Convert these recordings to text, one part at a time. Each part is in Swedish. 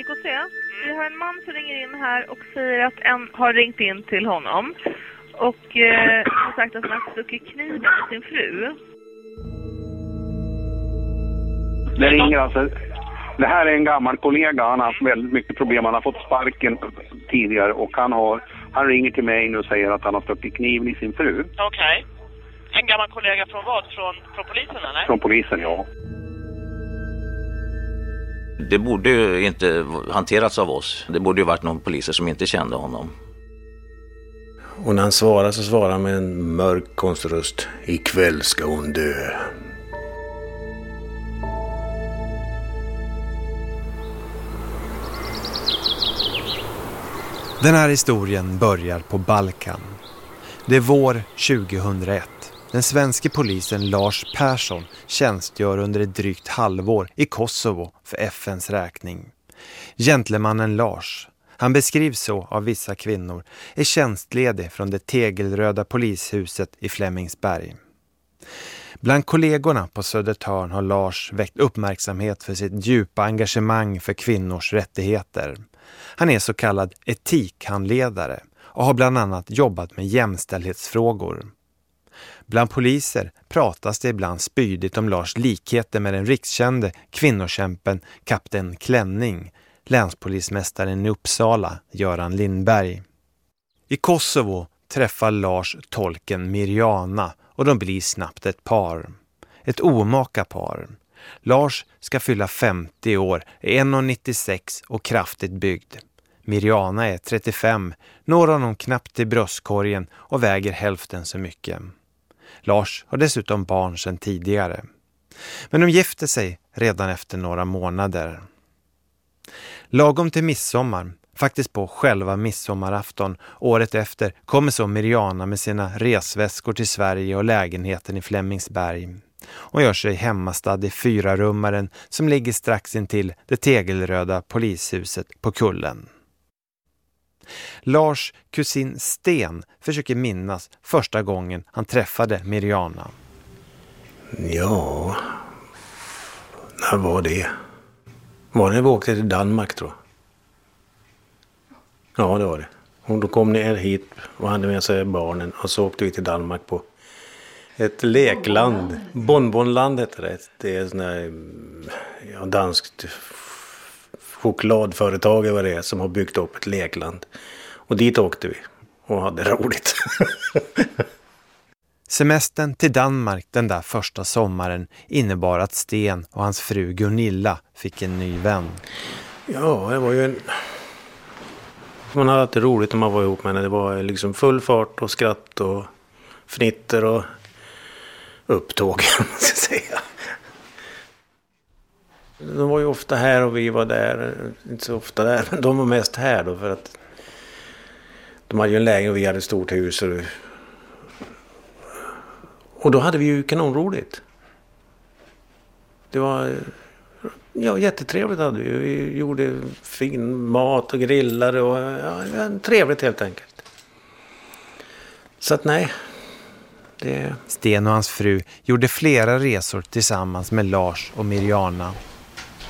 LKC. Vi har en man som ringer in här och säger att en har ringt in till honom och eh, har sagt att han har stuckit kniven i sin fru. Det ringer alltså. Det här är en gammal kollega. Han har haft väldigt mycket problem. Han har fått sparken tidigare och han, har, han ringer till mig nu och säger att han har stuckit kniven i sin fru. Okej. En gammal kollega från vad? Från, från polisen eller? Från polisen, ja. Det borde ju inte hanterats av oss. Det borde ju varit någon poliser som inte kände honom. Och när han svarar så svarar han med en mörk konströst. Ikväll ska hon dö. Den här historien börjar på Balkan. Det är vår 2001. Den svenska polisen Lars Persson tjänstgör under ett drygt halvår i Kosovo för FNs räkning. Gentlemannen Lars, han beskrivs så av vissa kvinnor, är tjänstledig från det tegelröda polishuset i Flemingsberg. Bland kollegorna på Södertörn har Lars väckt uppmärksamhet för sitt djupa engagemang för kvinnors rättigheter. Han är så kallad etikhandledare och har bland annat jobbat med jämställdhetsfrågor. Bland poliser pratas det ibland spydigt om Lars likheter med den rikskände kvinnokämpen Kapten Klänning, länspolismästaren i Uppsala, Göran Lindberg. I Kosovo träffar Lars tolken Mirjana och de blir snabbt ett par. Ett omaka par. Lars ska fylla 50 år, är 1,96 och kraftigt byggd. Mirjana är 35, når honom knappt till bröstkorgen och väger hälften så mycket. Lars har dessutom barn sedan tidigare. Men de gifter sig redan efter några månader. Lagom till midsommar, faktiskt på själva midsommarafton, året efter kommer så Mirjana med sina resväskor till Sverige och lägenheten i Flemingsberg. Hon gör sig hemmastad i fyrarummaren som ligger strax intill det tegelröda polishuset på kullen. Lars kusin Sten försöker minnas första gången han träffade Mirjana. Ja, när var det? Var det när vi åkte till Danmark tror jag? Ja, det var det. Och då kom ner hit och hade med sig barnen och så åkte vi till Danmark på ett lekland. Bonbonland heter det. Det är ett sånt här ja, danskt chokladföretag eller vad det är som har byggt upp ett lekland. Och dit åkte vi och hade roligt. Semestern till Danmark den där första sommaren innebar att Sten och hans fru Gunilla fick en ny vän. Ja, det var ju en... Man hade alltid roligt när man var ihop med henne. Det var liksom full fart och skratt och fnitter och upptåg, man ska säga. De var ju ofta här och vi var där. Inte så ofta där, men de var mest här då för att de hade ju en lägenhet och vi hade ett stort hus. Och, och då hade vi ju kanonroligt. Det var ja, jättetrevligt hade vi. Vi gjorde fin mat och grillade och ja, trevligt helt enkelt. Så att nej. Det... Sten och hans fru gjorde flera resor tillsammans med Lars och Mirjana.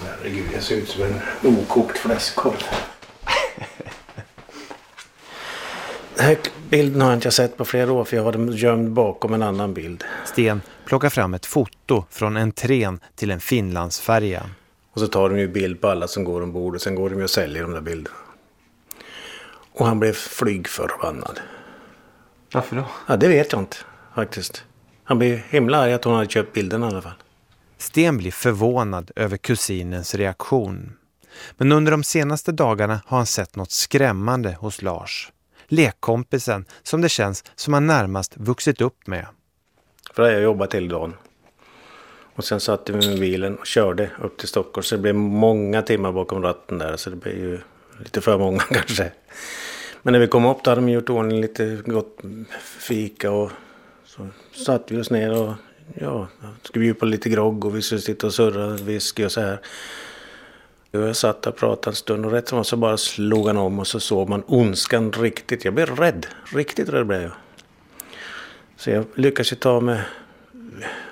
Herregud, jag ser ut som en okokt fläskkorv. Den här bilden har jag inte sett på flera år för jag har den gömd bakom en annan bild. Sten plockar fram ett foto från entrén till en Finlandsfärja. Och så tar de ju bild på alla som går ombord och sen går de ju och säljer de där bilderna. Och han blev flygförbannad. Varför då? Ja, det vet jag inte faktiskt. Han blev himla arg att hon hade köpt bilderna i alla fall. Sten blir förvånad över kusinens reaktion. Men under de senaste dagarna har han sett något skrämmande hos Lars. Lekkompisen som det känns som han närmast vuxit upp med. För det jag jobbat till dagen. Och sen satt vi med bilen och körde upp till Stockholm. Så det blev många timmar bakom ratten där. Så det blev ju lite för många kanske. Men när vi kom upp då hade de gjort ordning lite gott fika. Och så satt vi oss ner och ja, skulle bjuda på lite grogg. Och vi skulle sitta och surra whisky och så här. Jag satt och pratade en stund och rätt som så bara slog han om och så såg man ondskan riktigt. Jag blev rädd. Riktigt rädd blev jag. Så jag lyckades ju ta mig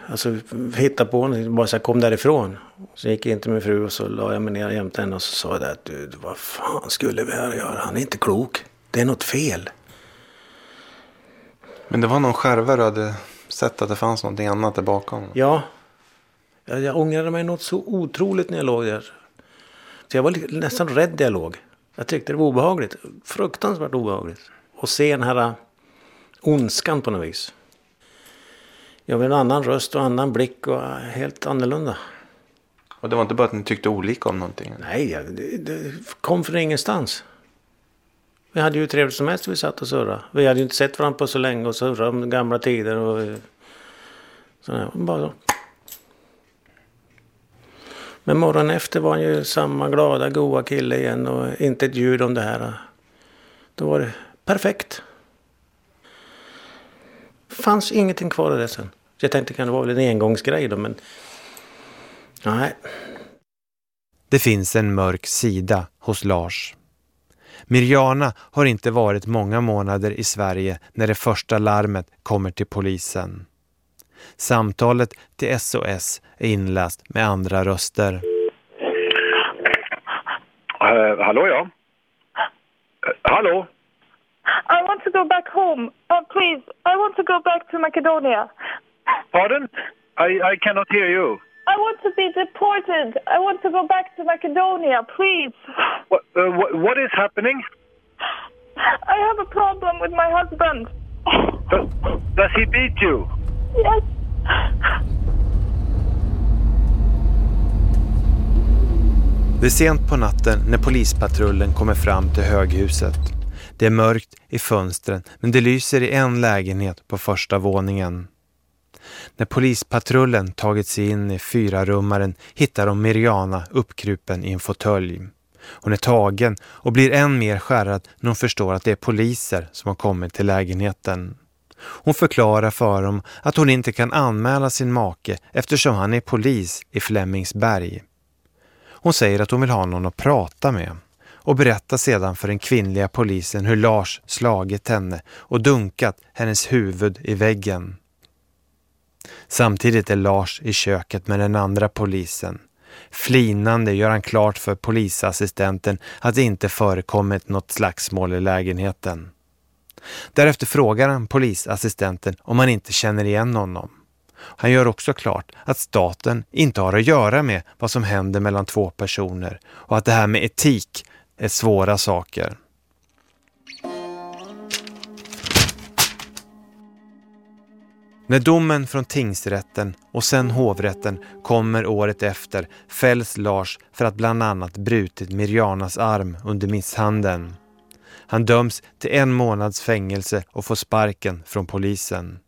alltså, hitta på honom, bara så här, kom därifrån. Så gick jag in till min fru och så la jag mig ner jämte henne och så sa jag där att du, vad fan skulle vi här göra? Han är inte klok. Det är något fel. Men det var någon skärva du hade sett att det fanns någonting annat där bakom? Ja. Jag, jag ångrade mig något så otroligt när jag låg där. Så jag var nästan rädd när jag låg. Jag tyckte det var obehagligt. Fruktansvärt obehagligt. Och se den här äh, ondskan på något vis. Jag vill en annan röst och annan blick och äh, helt annorlunda. Och det var inte bara att ni tyckte olika om någonting? Nej, det, det kom från ingenstans. Vi hade ju trevligt som helst vi satt och surrade. Vi hade ju inte sett varandra på så länge och surrade om gamla tider och sådär. Bara så. Men morgonen efter var han ju samma glada, goa kille igen och inte ett ljud om det här. Då var det perfekt. fanns ingenting kvar av det sen. Så jag tänkte kan det vara en engångsgrej då, men nej. Det finns en mörk sida hos Lars. Mirjana har inte varit många månader i Sverige när det första larmet kommer till polisen. Samtalet till SOS är inläst med andra röster. Eh, hallå ja? Eh, hallå? I want to go back home. Uh, please, I want to go back to Macedonia. Pardon? I, I cannot hear you. I want to be deported. I want to go back to Macedonia, please. What, uh, what, what is happening? I have a problem with my husband. Does, does he beat you? Yes. Det är sent på natten när polispatrullen kommer fram till höghuset. Det är mörkt i fönstren men det lyser i en lägenhet på första våningen. När polispatrullen tagit sig in i fyrarummaren hittar de Mirjana uppkrupen i en fåtölj. Hon är tagen och blir än mer skärrad när hon förstår att det är poliser som har kommit till lägenheten. Hon förklarar för dem att hon inte kan anmäla sin make eftersom han är polis i Flemingsberg. Hon säger att hon vill ha någon att prata med och berättar sedan för den kvinnliga polisen hur Lars slagit henne och dunkat hennes huvud i väggen. Samtidigt är Lars i köket med den andra polisen. Flinande gör han klart för polisassistenten att det inte förekommit något slagsmål i lägenheten. Därefter frågar han polisassistenten om han inte känner igen honom. Han gör också klart att staten inte har att göra med vad som händer mellan två personer och att det här med etik är svåra saker. När domen från tingsrätten och sen hovrätten kommer året efter fälls Lars för att bland annat brutit Mirjanas arm under misshandeln. Han döms till en månads fängelse och får sparken från polisen.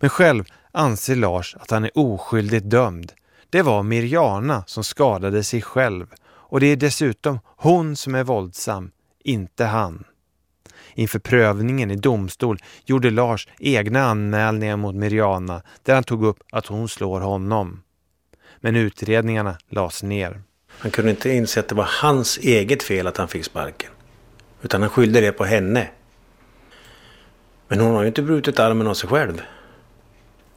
Men själv anser Lars att han är oskyldigt dömd. Det var Mirjana som skadade sig själv och det är dessutom hon som är våldsam, inte han. Inför prövningen i domstol gjorde Lars egna anmälningar mot Mirjana där han tog upp att hon slår honom. Men utredningarna lades ner. Han kunde inte inse att det var hans eget fel att han fick sparken. Utan han skyllde det på henne. Men hon har ju inte brutit armen av sig själv.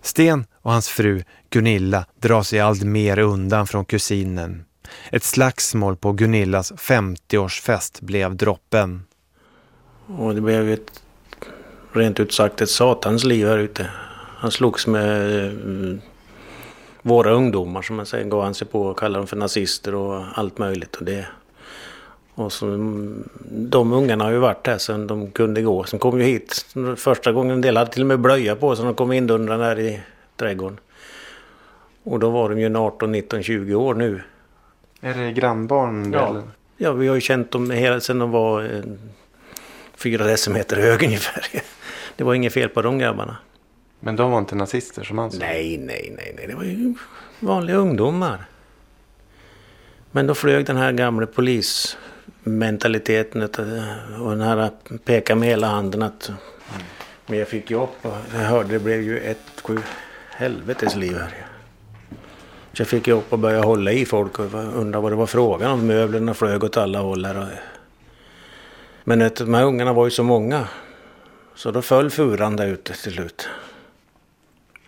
Sten och hans fru Gunilla drar sig allt mer undan från kusinen. Ett slagsmål på Gunillas 50-årsfest blev droppen. Och det blev ju ett, rent ut sagt ett satans liv här ute. Han slogs med eh, våra ungdomar som man säger, gav han sig på och kallade dem för nazister och allt möjligt. Och, det. och så, mm, de ungarna har ju varit här sedan de kunde gå. Sen kom ju hit första gången, en del hade till och med blöja på sig när de kom indundrande här i trädgården. Och då var de ju 18, 19, 20 år nu. Är det grannbarn? Ja. eller? Ja, vi har ju känt dem hela sedan de var eh, fyra decimeter hög ungefär. Det var inget fel på de grabbarna. Men de var inte nazister som han sa? Nej, nej, nej, nej. Det var ju vanliga ungdomar. Men då flög den här gamla polismentaliteten att- och den här peka med hela handen att men jag fick ju upp och jag hörde det blev ju ett sju helvetes liv här. Så jag fick ju upp och börja hålla i folk och undra vad det var frågan om. Möblerna flög åt alla håll här. och- men vet, de här ungarna var ju så många. Så då föll furan där ute till slut.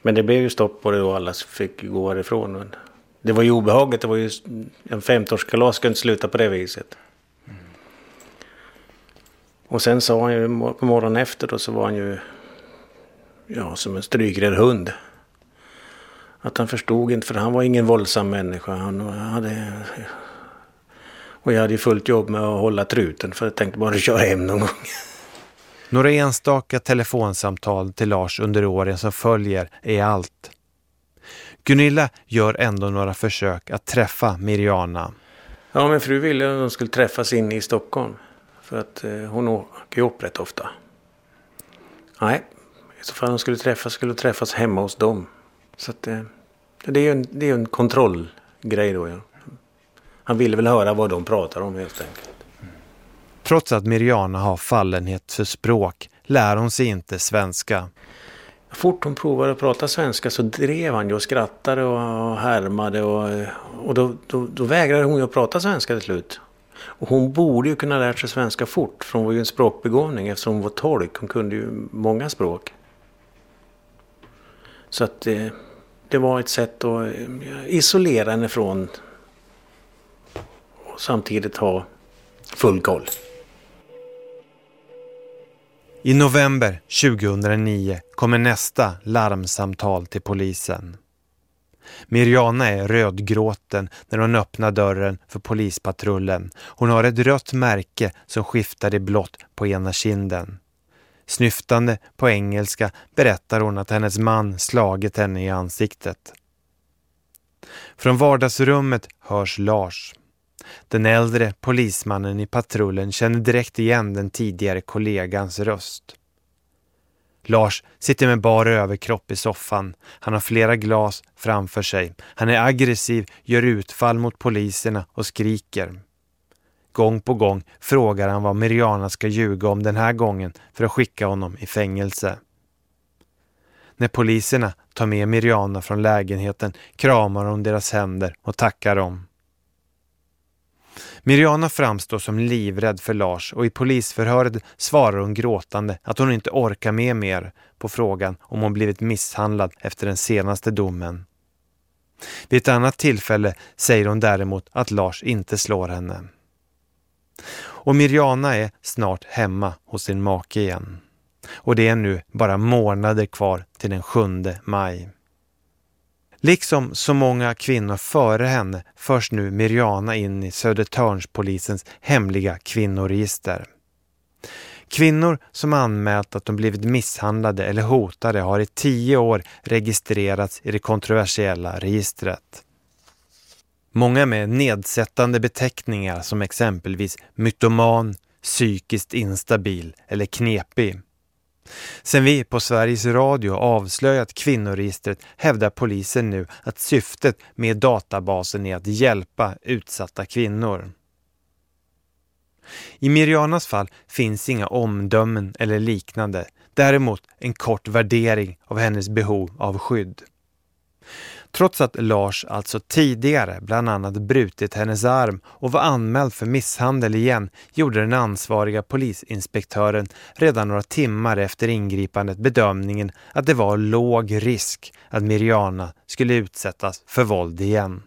Men det blev ju stopp på det och alla fick gå härifrån. Men det var ju obehagligt. Det var ju en 50-årskalas skulle inte sluta på det viset. Och sen sa han ju på morgonen efter då så var han ju ja, som en strykrädd hund. Att han förstod inte, för han var ingen våldsam människa. Han hade... Och jag hade ju fullt jobb med att hålla truten för jag tänkte bara köra hem någon gång. Några enstaka telefonsamtal till Lars under åren som följer är allt. Gunilla gör ändå några försök att träffa Miriana. Ja, min fru ville att de skulle träffas inne i Stockholm. För att eh, hon åker ju upp rätt ofta. Nej, i så fall de skulle träffas skulle träffas hemma hos dem. Så att, eh, det är ju en, det är en kontrollgrej då. Ja. Han ville väl höra vad de pratar om helt enkelt. Trots att Miriana har fallenhet för språk lär hon sig inte svenska. Fort hon provade att prata svenska så drev han ju och skrattade och härmade och, och då, då, då vägrade hon ju att prata svenska till slut. Och hon borde ju kunna lära sig svenska fort för hon var ju en språkbegåvning eftersom hon var tolk. Hon kunde ju många språk. Så att det, eh, det var ett sätt att eh, isolera henne från och samtidigt ha full koll. I november 2009 kommer nästa larmsamtal till polisen. Mirjana är rödgråten när hon öppnar dörren för polispatrullen. Hon har ett rött märke som skiftar i blått på ena kinden. Snyftande på engelska berättar hon att hennes man slagit henne i ansiktet. Från vardagsrummet hörs Lars. Den äldre polismannen i patrullen känner direkt igen den tidigare kollegans röst. Lars sitter med bara överkropp i soffan. Han har flera glas framför sig. Han är aggressiv, gör utfall mot poliserna och skriker. Gång på gång frågar han vad Miriana ska ljuga om den här gången för att skicka honom i fängelse. När poliserna tar med Miriana från lägenheten kramar hon deras händer och tackar dem. Miriana framstår som livrädd för Lars och i polisförhöret svarar hon gråtande att hon inte orkar med mer på frågan om hon blivit misshandlad efter den senaste domen. Vid ett annat tillfälle säger hon däremot att Lars inte slår henne. Och Mirjana är snart hemma hos sin make igen. Och det är nu bara månader kvar till den 7 maj. Liksom så många kvinnor före henne förs nu Mirjana in i Södertörnspolisens hemliga kvinnoregister. Kvinnor som anmält att de blivit misshandlade eller hotade har i tio år registrerats i det kontroversiella registret. Många med nedsättande beteckningar som exempelvis mytoman, psykiskt instabil eller knepig. Sen vi på Sveriges Radio avslöjat kvinnoregistret hävdar polisen nu att syftet med databasen är att hjälpa utsatta kvinnor. I Mirianas fall finns inga omdömen eller liknande, däremot en kort värdering av hennes behov av skydd. Trots att Lars alltså tidigare bland annat brutit hennes arm och var anmäld för misshandel igen gjorde den ansvariga polisinspektören redan några timmar efter ingripandet bedömningen att det var låg risk att Miriana skulle utsättas för våld igen.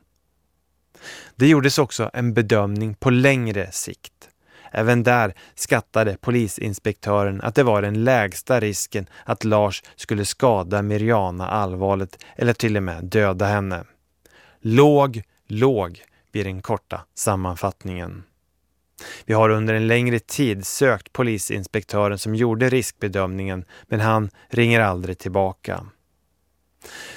Det gjordes också en bedömning på längre sikt. Även där skattade polisinspektören att det var den lägsta risken att Lars skulle skada Miriana allvarligt eller till och med döda henne. Låg, låg blir den korta sammanfattningen. Vi har under en längre tid sökt polisinspektören som gjorde riskbedömningen men han ringer aldrig tillbaka.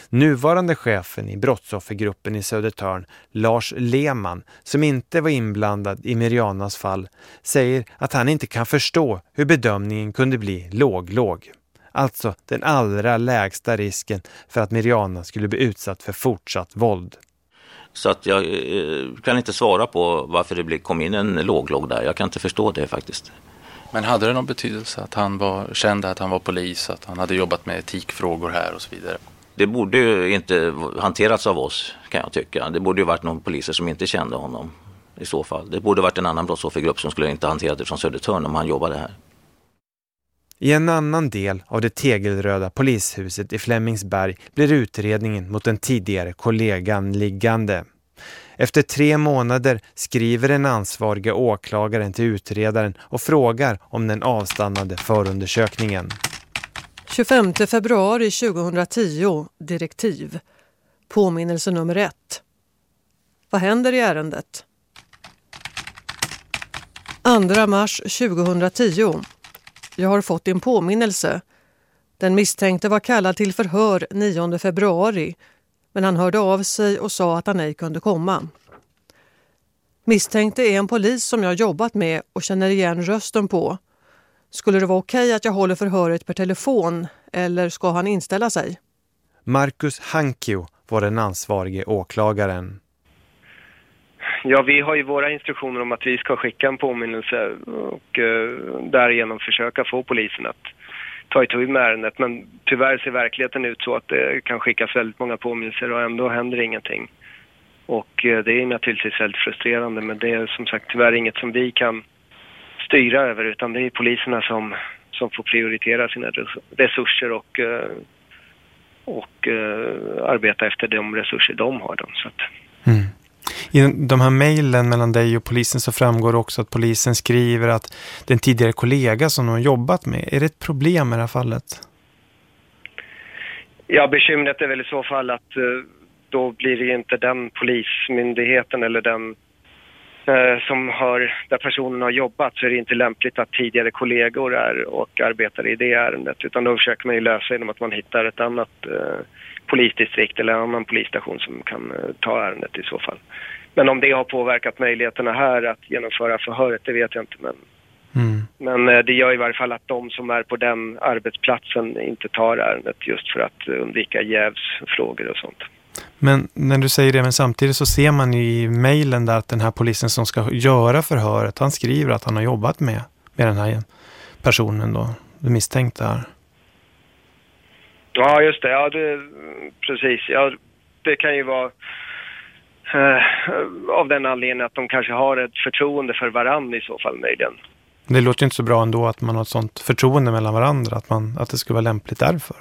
Nuvarande chefen i brottsoffergruppen i Södertörn, Lars Lehmann, som inte var inblandad i Mirianas fall, säger att han inte kan förstå hur bedömningen kunde bli låg-låg. Alltså den allra lägsta risken för att Miriana skulle bli utsatt för fortsatt våld. Så att jag eh, kan inte svara på varför det kom in en låg-låg där. Jag kan inte förstå det faktiskt. Men hade det någon betydelse att han var, kände att han var polis, att han hade jobbat med etikfrågor här och så vidare? Det borde ju inte hanterats av oss kan jag tycka. Det borde ju varit någon poliser som inte kände honom i så fall. Det borde varit en annan brottsoffergrupp som skulle inte hanterat det från Södertörn om han jobbade här. I en annan del av det tegelröda polishuset i Flemingsberg blir utredningen mot den tidigare kollegan liggande. Efter tre månader skriver den ansvariga åklagaren till utredaren och frågar om den avstannade förundersökningen. 25 februari 2010, direktiv. Påminnelse nummer ett. Vad händer i ärendet? 2 mars 2010. Jag har fått en påminnelse. Den misstänkte var kallad till förhör 9 februari men han hörde av sig och sa att han ej kunde komma. Misstänkte är en polis som jag jobbat med och känner igen rösten på. Skulle det vara okej att jag håller förhöret per telefon eller ska han inställa sig? Marcus Hankio var den ansvarige åklagaren. Ja, vi har ju våra instruktioner om att vi ska skicka en påminnelse och uh, därigenom försöka få polisen att ta itu med ärendet. Men tyvärr ser verkligheten ut så att det kan skickas väldigt många påminnelser och ändå händer ingenting. Och uh, det är naturligtvis väldigt frustrerande men det är som sagt tyvärr inget som vi kan styra över utan det är poliserna som, som får prioritera sina resurser och, uh, och arbeta efter de resurser de har. Dem, så att. Mm. I de här mejlen mellan dig och polisen så framgår också att polisen skriver att den tidigare kollega som de har jobbat med, är det ett problem i det här fallet? Ja, bekymret är väl i så fall att då blir det inte den polismyndigheten eller den som har, där personen har jobbat så är det inte lämpligt att tidigare kollegor är och arbetar i det ärendet utan då försöker man ju lösa genom att man hittar ett annat eh, polisdistrikt eller en annan polisstation som kan eh, ta ärendet i så fall. Men om det har påverkat möjligheterna här att genomföra förhöret, det vet jag inte. Men, mm. men eh, det gör i varje fall att de som är på den arbetsplatsen inte tar ärendet just för att undvika jävsfrågor och sånt. Men när du säger det, men samtidigt så ser man i mejlen där att den här polisen som ska göra förhöret, han skriver att han har jobbat med, med den här personen då, det misstänkta här. Ja, just det. Ja, det, precis. Ja, det kan ju vara eh, av den anledningen att de kanske har ett förtroende för varandra i så fall möjligen. Det låter inte så bra ändå att man har ett sånt förtroende mellan varandra, att, man, att det skulle vara lämpligt därför.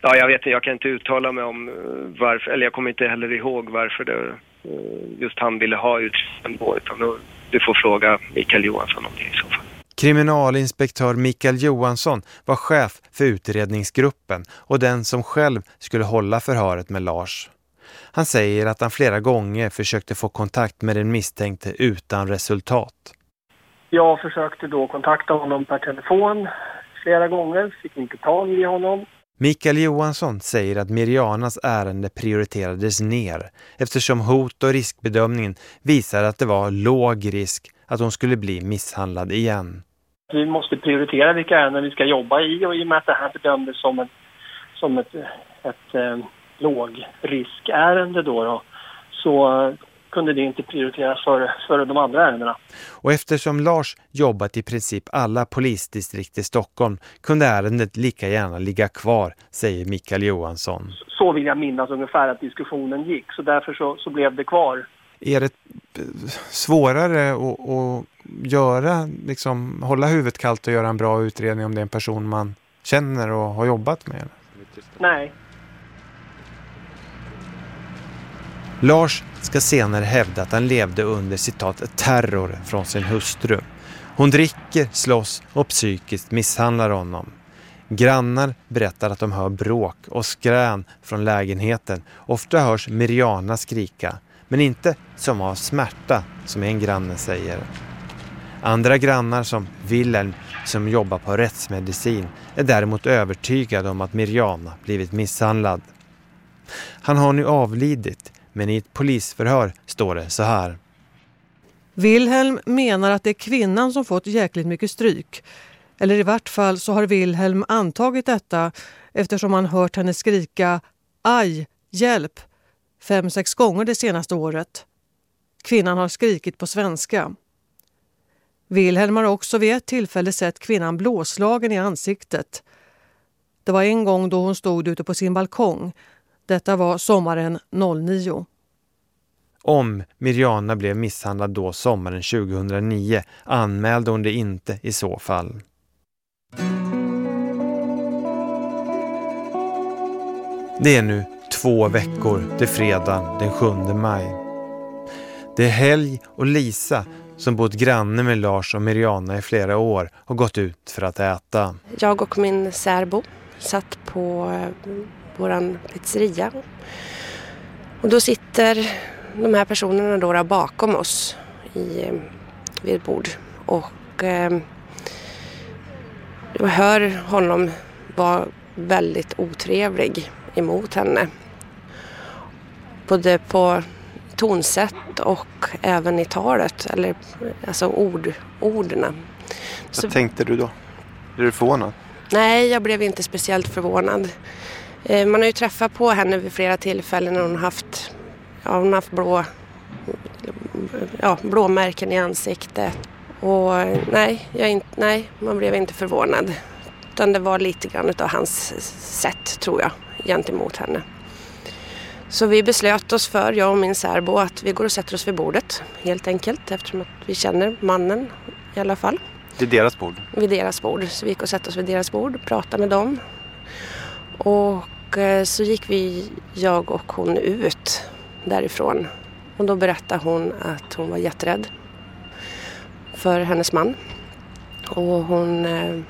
Ja, jag vet inte, jag kan inte uttala mig om varför, eller jag kommer inte heller ihåg varför det, eh, just han ville ha utredningen då, utan du får fråga Mikael Johansson om det i så fall. Kriminalinspektör Mikael Johansson var chef för utredningsgruppen och den som själv skulle hålla förhöret med Lars. Han säger att han flera gånger försökte få kontakt med den misstänkte utan resultat. Jag försökte då kontakta honom per telefon flera gånger, fick inte tag i honom. Mikael Johansson säger att Mirianas ärende prioriterades ner eftersom hot- och riskbedömningen visar att det var låg risk att hon skulle bli misshandlad igen. Vi måste prioritera vilka ärenden vi ska jobba i och i och med att det här bedömdes som, en, som ett, ett, eh, ett lågriskärende då, då så kunde det inte prioriteras före, före de andra ärendena. Och eftersom Lars jobbat i princip alla polisdistrikt i Stockholm kunde ärendet lika gärna ligga kvar, säger Mikael Johansson. Så vill jag minnas ungefär att diskussionen gick, så därför så, så blev det kvar. Är det svårare att, att göra, liksom, hålla huvudet kallt och göra en bra utredning om det är en person man känner och har jobbat med? Nej. Lars ska senare hävda att han levde under citat terror från sin hustru. Hon dricker, slåss och psykiskt misshandlar honom. Grannar berättar att de hör bråk och skrän från lägenheten. Ofta hörs Miriana skrika, men inte som av smärta, som en granne säger. Andra grannar som Wilhelm, som jobbar på rättsmedicin, är däremot övertygade om att Miriana blivit misshandlad. Han har nu avlidit, men i ett polisförhör står det så här. Wilhelm menar att det är kvinnan som fått jäkligt mycket stryk. Eller i vart fall så har Wilhelm antagit detta eftersom han hört henne skrika aj, hjälp fem, sex gånger det senaste året. Kvinnan har skrikit på svenska. Wilhelm har också vid ett tillfälle sett kvinnan blåslagen i ansiktet. Det var en gång då hon stod ute på sin balkong. Detta var sommaren 09. Om Mirjana blev misshandlad då sommaren 2009 anmälde hon det inte i så fall. Det är nu två veckor till fredag den 7 maj. Det är Helg och Lisa som bott granne med Lars och Miriana i flera år har gått ut för att äta. Jag och min särbo satt på eh, våran pizzeria. Och då sitter de här personerna då bakom oss i, eh, vid ett bord. Och eh, jag hör honom vara väldigt otrevlig emot henne. Både på tonsätt och även i talet, eller alltså ord, orden. Vad tänkte du då? Är du förvånad? Nej, jag blev inte speciellt förvånad. Eh, man har ju träffat på henne vid flera tillfällen när hon har haft, ja, hon haft blå, ja, blåmärken i ansiktet. Och nej, jag nej, man blev inte förvånad. Utan det var lite grann av hans sätt, tror jag, gentemot henne. Så vi beslöt oss för, jag och min särbo, att vi går och sätter oss vid bordet. Helt enkelt, eftersom att vi känner mannen i alla fall. Vid deras bord? Vid deras bord. Så vi gick och satte oss vid deras bord och pratade med dem. Och eh, så gick vi, jag och hon, ut därifrån. Och då berättade hon att hon var jätterädd för hennes man. Och hon eh,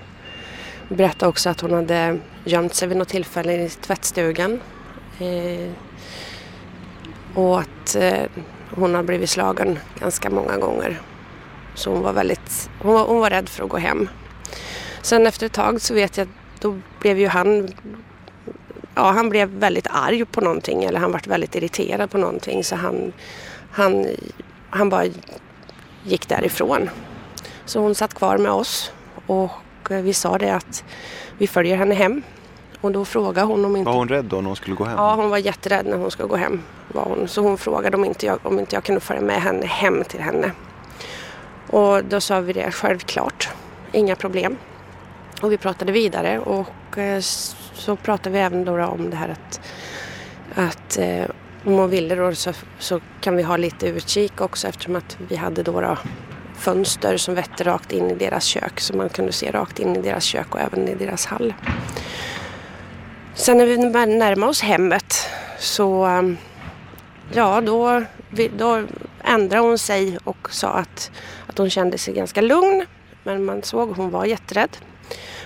berättade också att hon hade gömt sig vid något tillfälle i tvättstugan. Eh, och att hon har blivit slagen ganska många gånger. Så hon var väldigt, hon var, hon var rädd för att gå hem. Sen efter ett tag så vet jag, då blev ju han, ja han blev väldigt arg på någonting eller han var väldigt irriterad på någonting så han, han, han bara gick därifrån. Så hon satt kvar med oss och vi sa det att vi följer henne hem. Och då frågade hon om inte... Var hon rädd då när hon skulle gå hem? Ja, hon var jätterädd när hon skulle gå hem. Var hon. Så hon frågade om inte, jag, om inte jag kunde följa med henne hem till henne. Och då sa vi det självklart, inga problem. Och vi pratade vidare och eh, så pratade vi även då om det här att, att eh, om hon ville då så, så kan vi ha lite utkik också eftersom att vi hade då, då fönster som vette rakt in i deras kök så man kunde se rakt in i deras kök och även i deras hall. Sen när vi närmade oss hemmet så eh, ja, då, då ändrade hon sig och sa att, att hon kände sig ganska lugn. Men man såg att hon var jätterädd.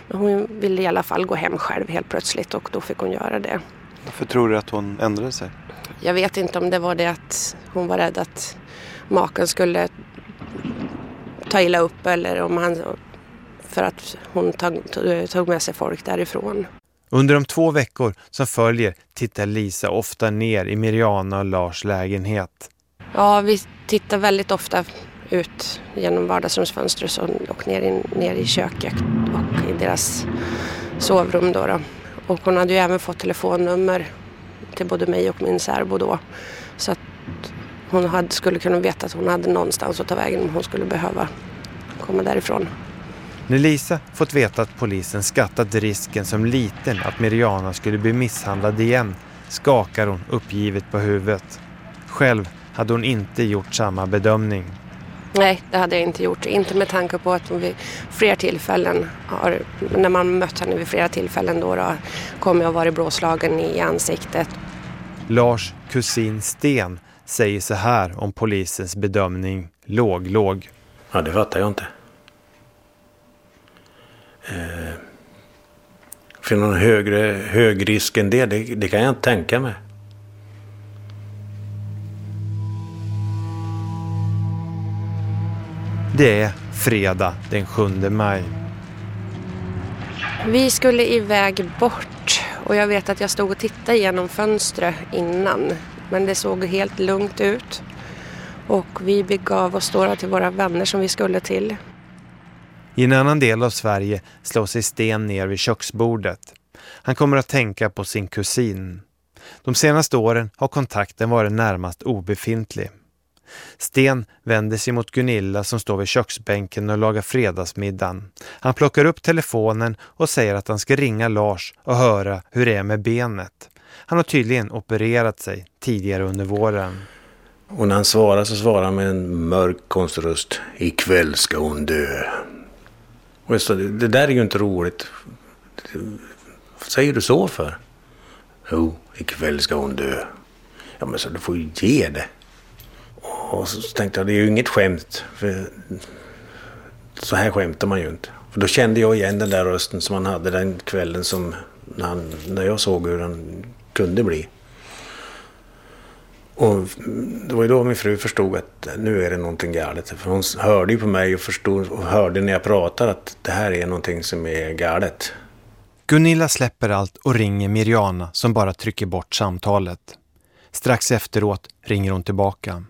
Men hon ville i alla fall gå hem själv helt plötsligt och då fick hon göra det. Varför tror du att hon ändrade sig? Jag vet inte om det var det att hon var rädd att maken skulle ta illa upp eller om han för att hon tog, tog med sig folk därifrån. Under de två veckor som följer tittar Lisa ofta ner i Miriana och Lars lägenhet. Ja, vi tittar väldigt ofta ut genom vardagsrumsfönstret och ner i, ner i köket och i deras sovrum. Då, då. Och hon hade ju även fått telefonnummer till både mig och min särbo då. Så att hon hade, skulle kunna veta att hon hade någonstans att ta vägen om hon skulle behöva komma därifrån. När Lisa fått veta att polisen skattat risken som liten att Miriana skulle bli misshandlad igen skakar hon uppgivet på huvudet. Själv hade hon inte gjort samma bedömning. Nej, det hade jag inte gjort. Inte med tanke på att hon vid flera tillfällen har, när man mött henne vid flera tillfällen då, då kommer jag varit blåslagen i ansiktet. Lars kusin Sten säger så här om polisens bedömning låg, låg. Ja, det fattar jag inte. Eh, för någon högre hög risk än det, det, det kan jag inte tänka mig. Det är fredag den 7 maj. Vi skulle iväg bort och jag vet att jag stod och tittade genom fönstret innan. Men det såg helt lugnt ut. Och vi begav oss då till våra vänner som vi skulle till. I en annan del av Sverige slår sig Sten ner vid köksbordet. Han kommer att tänka på sin kusin. De senaste åren har kontakten varit närmast obefintlig. Sten vänder sig mot Gunilla som står vid köksbänken och lagar fredagsmiddagen. Han plockar upp telefonen och säger att han ska ringa Lars och höra hur det är med benet. Han har tydligen opererat sig tidigare under våren. Och när han svarar så svarar han med en mörk konströst. Ikväll ska hon dö. Och jag sa, det, där är ju inte roligt. Vad säger du så för? Jo, ikväll ska hon dö. Ja men så du får ju ge det. Och så tänkte jag, det är ju inget skämt. För så här skämtar man ju inte. För då kände jag igen den där rösten som han hade den kvällen som när, han, när jag såg hur han kunde bli. Och det var ju då min fru förstod att nu är det någonting galet. För hon hörde ju på mig och förstod och hörde när jag pratade att det här är någonting som är galet. Gunilla släpper allt och ringer Mirjana som bara trycker bort samtalet. Strax efteråt ringer hon tillbaka.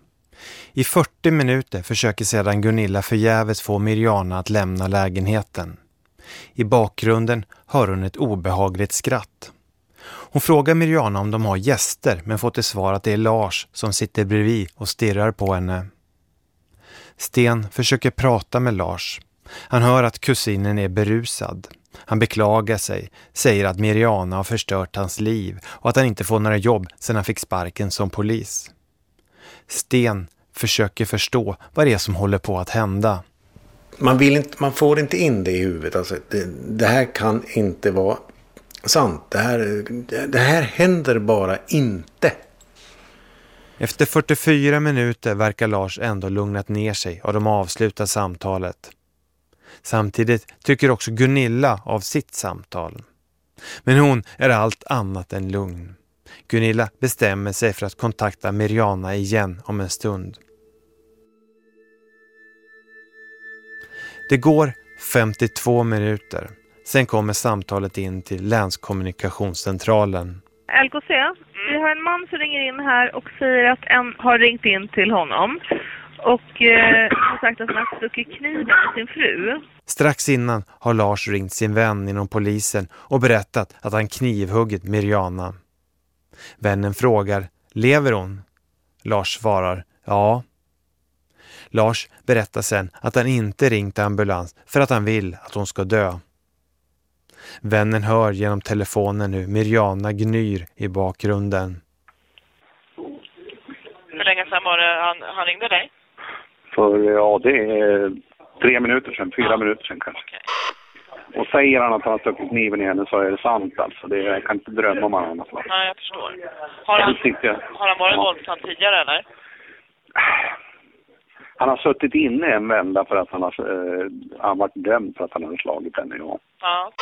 I 40 minuter försöker sedan Gunilla förgäves få Mirjana att lämna lägenheten. I bakgrunden hör hon ett obehagligt skratt. Hon frågar Mirjana om de har gäster men får till svar att det är Lars som sitter bredvid och stirrar på henne. Sten försöker prata med Lars. Han hör att kusinen är berusad. Han beklagar sig, säger att Mirjana har förstört hans liv och att han inte får några jobb sedan han fick sparken som polis. Sten försöker förstå vad det är som håller på att hända. Man, vill inte, man får inte in det i huvudet. Alltså, det, det här kan inte vara sant. Det här, det här händer bara inte. Efter 44 minuter verkar Lars ändå lugnat ner sig och de avslutar samtalet. Samtidigt tycker också Gunilla av sitt samtal. Men hon är allt annat än lugn. Gunilla bestämmer sig för att kontakta Mirjana igen om en stund. Det går 52 minuter. Sen kommer samtalet in till länskommunikationscentralen. LKC, vi har en man som ringer in här och säger att en har ringt in till honom och eh, har sagt att han har stuckit kniven i sin fru. Strax innan har Lars ringt sin vän inom polisen och berättat att han knivhuggit Mirjana. Vännen frågar, lever hon? Lars svarar, ja. Lars berättar sen att han inte ringt ambulans för att han vill att hon ska dö. Vännen hör genom telefonen hur Mirjana gnyr i bakgrunden. Hur länge sedan var det han, han ringde dig? För ja, det är tre minuter sedan, fyra minuter sedan kanske. Och säger han att han har stuckit kniven i henne så är det sant alltså. Det, jag kan inte drömma om annat. Nej, jag förstår. Har han, har han varit Ja. våldsam tidigare eller? Han har suttit inne en vända för att han har, eh, han varit dömd för att han har slagit henne, ja. Ja.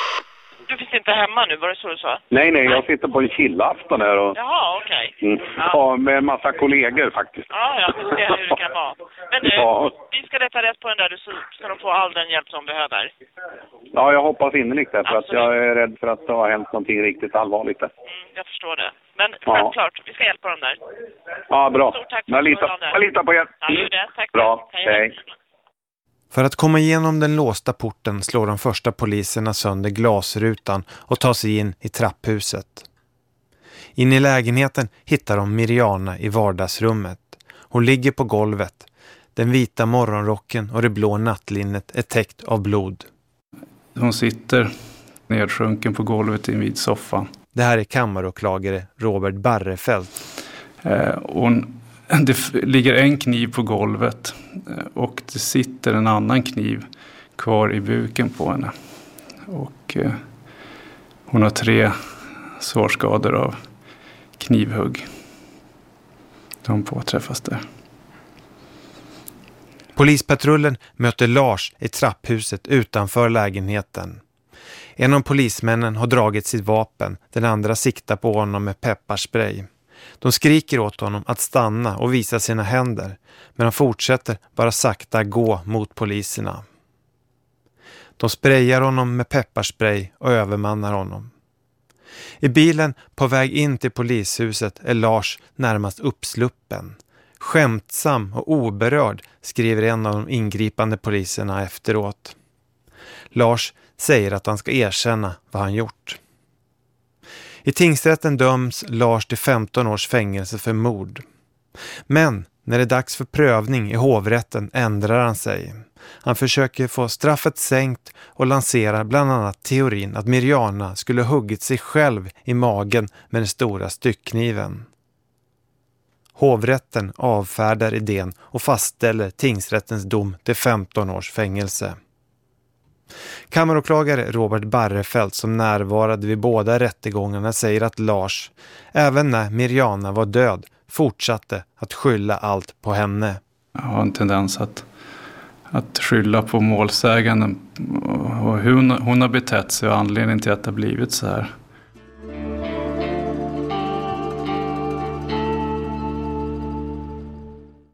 Du finns inte hemma nu, var det så du sa? Nej, nej, jag sitter på en chillafton här och... Jaha, okej. Mm. Ja, med en massa kollegor faktiskt. Ja, jag får se hur det kan vara. Men du, Ja. vi ska leta rätt på den där du så ska de få all den hjälp som behöver. Ja, jag hoppas innerligt det, för att jag är rädd för att det har hänt någonting riktigt allvarligt där. Mm, jag förstår det. Men Ja. självklart, vi ska hjälpa dem där. Ja, bra. Stort tack för Jag litar, jag litar på er. Ja, gör det. Tack. Bra. Hej, Hej. För att komma igenom den låsta porten slår de första poliserna sönder glasrutan och tar sig in i trapphuset. In i lägenheten hittar de Mirjana i vardagsrummet. Hon ligger på golvet. Den vita morgonrocken och det blå nattlinnet är täckt av blod. Hon sitter nedsjunken på golvet i en vit soffa. Det här är kammaråklagare Robert Barrefelt. Eh, hon, det ligger en kniv på golvet eh, och det sitter en annan kniv kvar i buken på henne. Och eh, hon har tre sårskador av knivhugg. De påträffas där. Polispatrullen möter Lars i trapphuset utanför lägenheten. En av polismännen har dragit sitt vapen, den andra siktar på honom med pepparspray. De skriker åt honom att stanna och visa sina händer, men han fortsätter bara sakta gå mot poliserna. De sprayar honom med pepparspray och övermannar honom. I bilen på väg in till polishuset är Lars närmast uppsluppen. Skämtsam och oberörd, skriver en av de ingripande poliserna efteråt. Lars säger att han ska erkänna vad han gjort. I tingsrätten döms Lars till 15 års fängelse för mord. Men när det är dags för prövning i hovrätten ändrar han sig. Han försöker få straffet sänkt och lanserar bland annat teorin att Mirjana skulle huggit sig själv i magen med den stora styckkniven. Hovrätten avfärdar idén och fastställer tingsrättens dom till 15 års fängelse. Kammaråklagare Robert Barrefelt som närvarade vid båda rättegångarna säger att Lars, även när Mirjana var död, fortsatte att skylla allt på henne. Jag har en tendens att, att skylla på målsäganden och hur hon, hon har betett sig och anledningen till att det har blivit så här.